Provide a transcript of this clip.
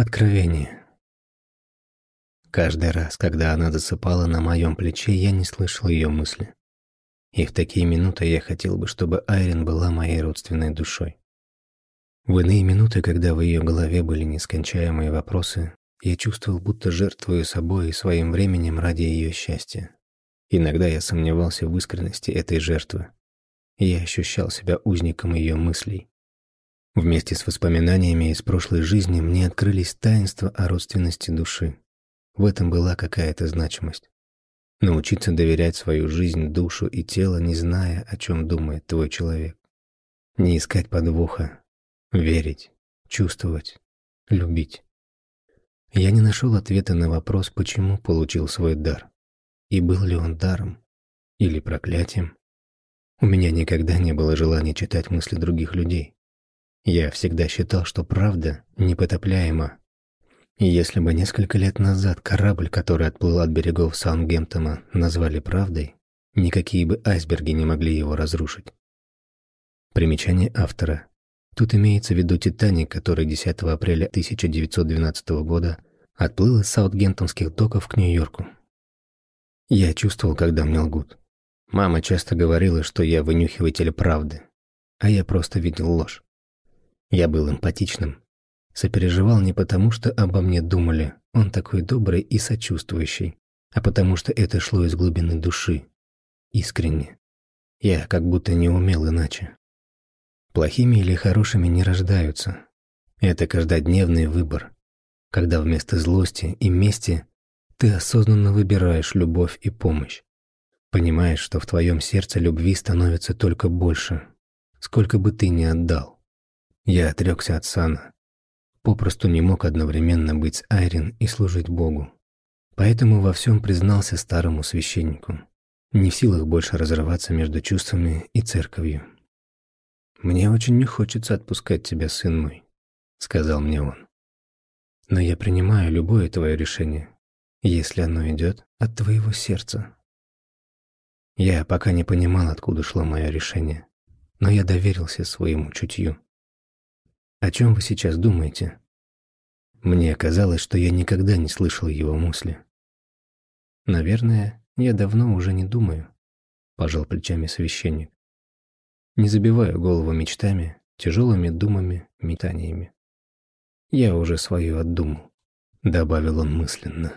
Откровение. Каждый раз, когда она засыпала на моем плече, я не слышал ее мысли. И в такие минуты я хотел бы, чтобы Айрин была моей родственной душой. В иные минуты, когда в ее голове были нескончаемые вопросы, я чувствовал, будто жертвую собой и своим временем ради ее счастья. Иногда я сомневался в искренности этой жертвы. Я ощущал себя узником ее мыслей. Вместе с воспоминаниями из прошлой жизни мне открылись таинства о родственности души. В этом была какая-то значимость. Научиться доверять свою жизнь, душу и тело, не зная, о чем думает твой человек. Не искать подвоха. Верить, чувствовать, любить. Я не нашел ответа на вопрос, почему получил свой дар. И был ли он даром или проклятием? У меня никогда не было желания читать мысли других людей. Я всегда считал, что правда непотопляема. И если бы несколько лет назад корабль, который отплыл от берегов Саундгемптона, назвали правдой, никакие бы айсберги не могли его разрушить. Примечание автора. Тут имеется в виду «Титаник», который 10 апреля 1912 года отплыл из саутгемптонских доков к Нью-Йорку. Я чувствовал, когда мне лгут. Мама часто говорила, что я вынюхиватель правды, а я просто видел ложь. Я был эмпатичным. Сопереживал не потому, что обо мне думали, он такой добрый и сочувствующий, а потому что это шло из глубины души. Искренне. Я как будто не умел иначе. Плохими или хорошими не рождаются. Это каждодневный выбор, когда вместо злости и мести ты осознанно выбираешь любовь и помощь. Понимаешь, что в твоем сердце любви становится только больше, сколько бы ты ни отдал. Я отрекся от сана. Попросту не мог одновременно быть с Айрин и служить Богу. Поэтому во всем признался старому священнику. Не в силах больше разрываться между чувствами и церковью. «Мне очень не хочется отпускать тебя, сын мой», — сказал мне он. «Но я принимаю любое твое решение, если оно идет от твоего сердца». Я пока не понимал, откуда шло мое решение, но я доверился своему чутью. О чем вы сейчас думаете? Мне казалось, что я никогда не слышал его мысли. Наверное, я давно уже не думаю, пожал плечами священник. Не забиваю голову мечтами, тяжелыми думами, метаниями. Я уже свою отдумал, добавил он мысленно.